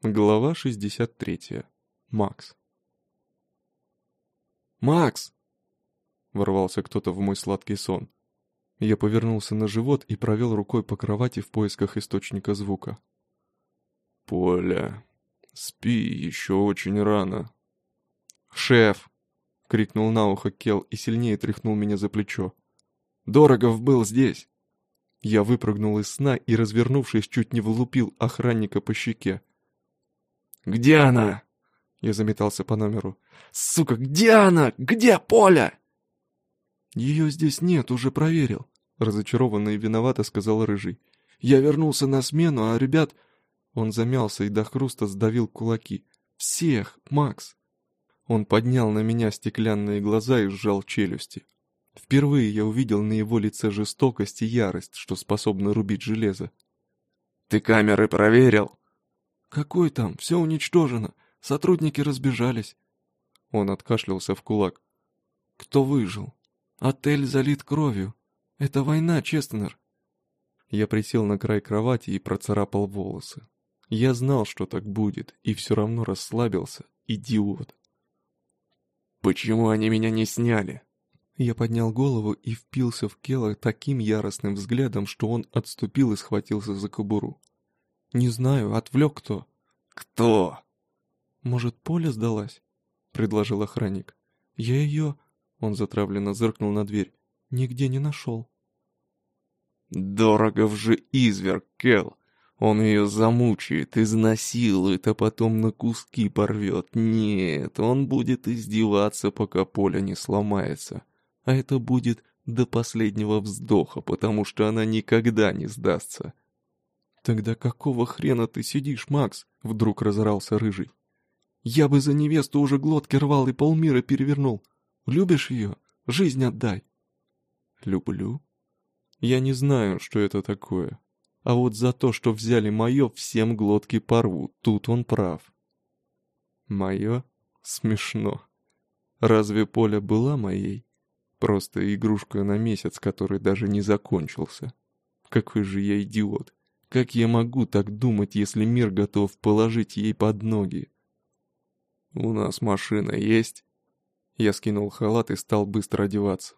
Глава 63. Макс. «Макс!» — ворвался кто-то в мой сладкий сон. Я повернулся на живот и провел рукой по кровати в поисках источника звука. «Поля, спи, еще очень рано». «Шеф!» — крикнул на ухо Кел и сильнее тряхнул меня за плечо. «Дорогов был здесь!» Я выпрыгнул из сна и, развернувшись, чуть не влупил охранника по щеке. «Где она?» Я заметался по номеру. «Сука, где она? Где Поля?» «Ее здесь нет, уже проверил», — разочарованно и виновато сказал Рыжий. «Я вернулся на смену, а ребят...» Он замялся и до хруста сдавил кулаки. «Всех, Макс!» Он поднял на меня стеклянные глаза и сжал челюсти. Впервые я увидел на его лице жестокость и ярость, что способны рубить железо. «Ты камеры проверил?» «Какой там? Все уничтожено. Сотрудники разбежались». Он откашлялся в кулак. «Кто выжил? Отель залит кровью. Это война, Честнер». Я присел на край кровати и процарапал волосы. Я знал, что так будет, и все равно расслабился. Идиот. «Почему они меня не сняли?» Я поднял голову и впился в Кела таким яростным взглядом, что он отступил и схватился за кобуру. «Не знаю, отвлек кто». «Кто?» «Может, Поля сдалась?» — предложил охранник. «Я ее...» — он затравленно зыркнул на дверь. «Нигде не нашел». «Дорогов же изверг, Кел. Он ее замучает, изнасилует, а потом на куски порвет. Нет, он будет издеваться, пока Поля не сломается. А это будет до последнего вздоха, потому что она никогда не сдастся. «Тогда какого хрена ты сидишь, Макс?» — вдруг разорался Рыжий. «Я бы за невесту уже глотки рвал и полмира перевернул. Любишь ее? Жизнь отдай». «Люблю?» «Я не знаю, что это такое. А вот за то, что взяли мое, всем глотки порву. Тут он прав». «Мое? Смешно. Разве Поля была моей? Просто игрушка на месяц, который даже не закончился. Какой же я идиот. Как я могу так думать, если мир готов положить ей под ноги? «У нас машина есть?» Я скинул халат и стал быстро одеваться.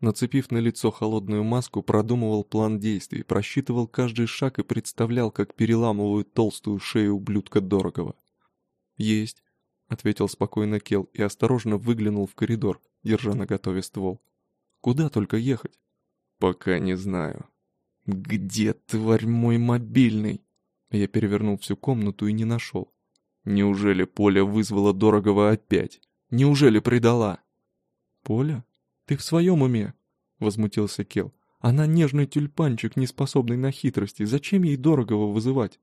Нацепив на лицо холодную маску, продумывал план действий, просчитывал каждый шаг и представлял, как переламывают толстую шею ублюдка Дорогого. «Есть», — ответил спокойно Кел и осторожно выглянул в коридор, держа на готове ствол. «Куда только ехать?» «Пока не знаю», «Где, тварь, мой мобильный?» Я перевернул всю комнату и не нашел. Неужели Поля вызвала дорогого опять? Неужели предала? «Поля? Ты в своем уме?» — возмутился Кел. «Она нежный тюльпанчик, не способный на хитрости. Зачем ей дорогого вызывать?»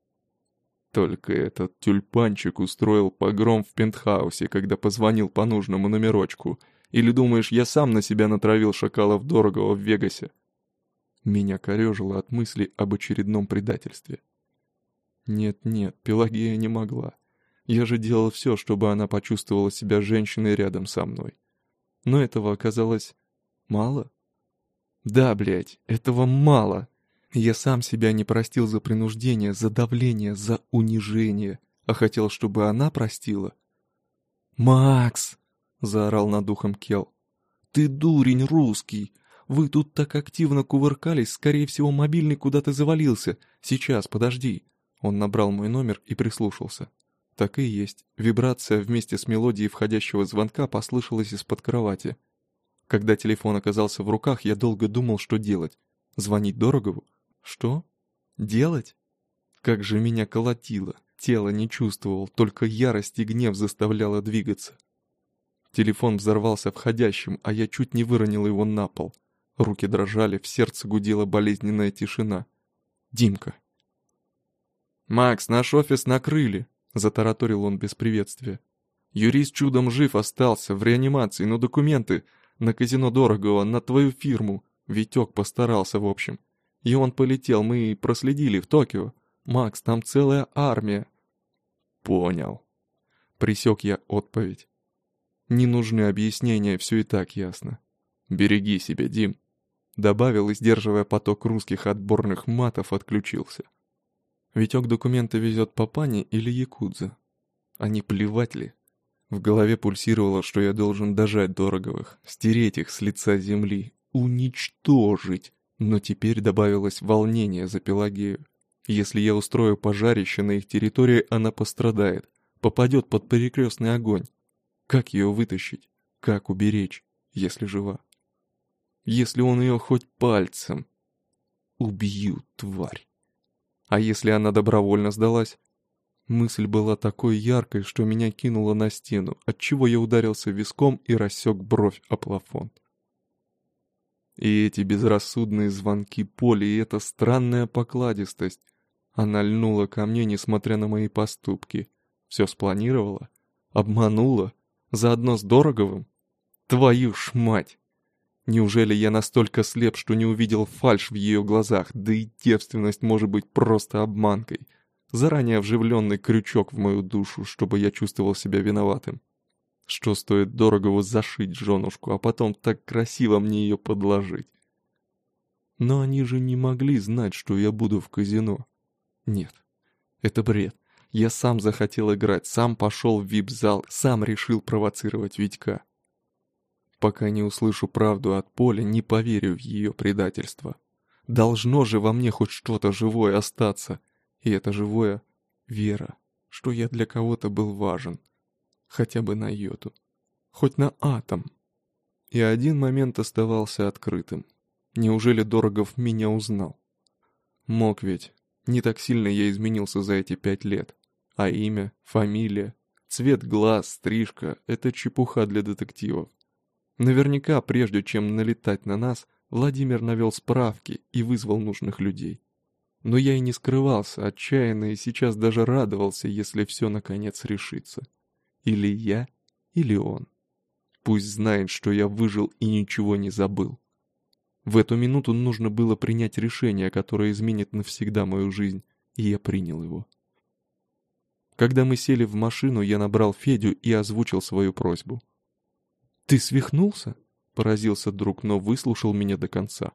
Только этот тюльпанчик устроил погром в пентхаусе, когда позвонил по нужному номерочку. Или думаешь, я сам на себя натравил шакалов дорогого в Вегасе? Меня корежило от мысли об очередном предательстве. Нет-нет, Пелагея не могла. Я же делал все, чтобы она почувствовала себя женщиной рядом со мной. Но этого оказалось мало. Да, блядь, этого мало. Я сам себя не простил за принуждение, за давление, за унижение, а хотел, чтобы она простила. «Макс!» — заорал над ухом Кел. «Ты дурень русский! Вы тут так активно кувыркались, скорее всего, мобильный куда-то завалился. Сейчас, подожди». Он набрал мой номер и прислушался. Так и есть. Вибрация вместе с мелодией входящего звонка послышалась из-под кровати. Когда телефон оказался в руках, я долго думал, что делать. Звонить Дорогову? Что? Делать? Как же меня колотило. Тело не чувствовал, только ярость и гнев заставляло двигаться. Телефон взорвался входящим, а я чуть не выронил его на пол. Руки дрожали, в сердце гудела болезненная тишина. Димка. «Макс, наш офис накрыли», — затараторил он без приветствия. «Юрист чудом жив остался, в реанимации, но документы на казино дорогого, на твою фирму. Витек постарался, в общем. И он полетел, мы проследили в Токио. Макс, там целая армия». «Понял». Присек я отповедь. Не нужны объяснения, все и так ясно. Береги себя, Дим. Добавил сдерживая поток русских отборных матов, отключился. Витек документы везет Папане или Якудза. Они плевать ли? В голове пульсировало, что я должен дожать Дороговых, стереть их с лица земли, уничтожить. Но теперь добавилось волнение за Пелагею. Если я устрою пожарище на их территории, она пострадает, попадет под перекрестный огонь. Как ее вытащить? Как уберечь, если жива? Если он ее хоть пальцем... Убью, тварь. А если она добровольно сдалась? Мысль была такой яркой, что меня кинуло на стену, отчего я ударился виском и рассек бровь о плафон. И эти безрассудные звонки Поли, и эта странная покладистость. Она льнула ко мне, несмотря на мои поступки. Все спланировала? Обманула? Заодно с Дороговым? Твою ж мать! Неужели я настолько слеп, что не увидел фальшь в ее глазах, да и девственность может быть просто обманкой? Заранее вживленный крючок в мою душу, чтобы я чувствовал себя виноватым. Что стоит дорого зашить женушку, а потом так красиво мне ее подложить? Но они же не могли знать, что я буду в казино. Нет, это бред. Я сам захотел играть, сам пошел в вип-зал, сам решил провоцировать Витька. Пока не услышу правду от Поля, не поверю в ее предательство. Должно же во мне хоть что-то живое остаться. И это живое — вера, что я для кого-то был важен. Хотя бы на йоту. Хоть на атом. И один момент оставался открытым. Неужели Дорогов меня узнал? Мог ведь. Не так сильно я изменился за эти пять лет. А имя, фамилия, цвет глаз, стрижка — это чепуха для детективов. Наверняка, прежде чем налетать на нас, Владимир навел справки и вызвал нужных людей. Но я и не скрывался, отчаянно и сейчас даже радовался, если все наконец решится. Или я, или он. Пусть знает, что я выжил и ничего не забыл. В эту минуту нужно было принять решение, которое изменит навсегда мою жизнь, и я принял его. Когда мы сели в машину, я набрал Федю и озвучил свою просьбу. «Ты свихнулся?» — поразился друг, но выслушал меня до конца.